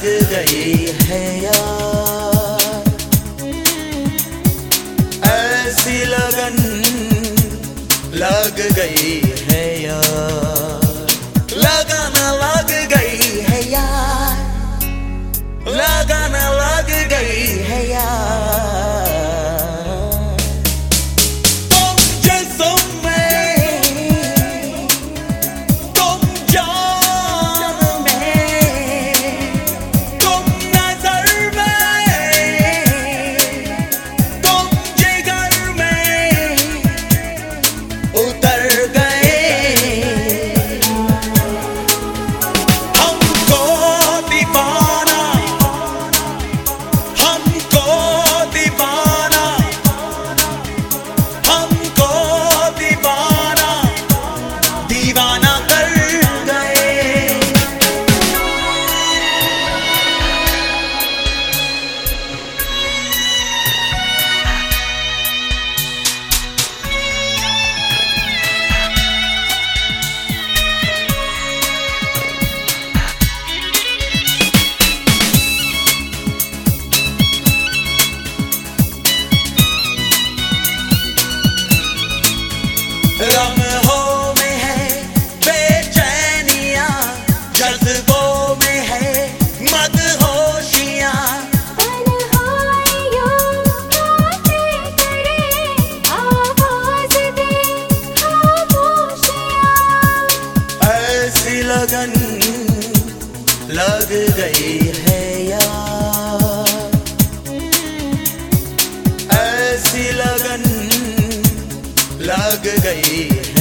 लग गई है यार ऐसी लगन लग गई है यार। लगाना लग गई है यार। लगाना लग गई है यार। गई है यार। ऐसी लगन लग गई है।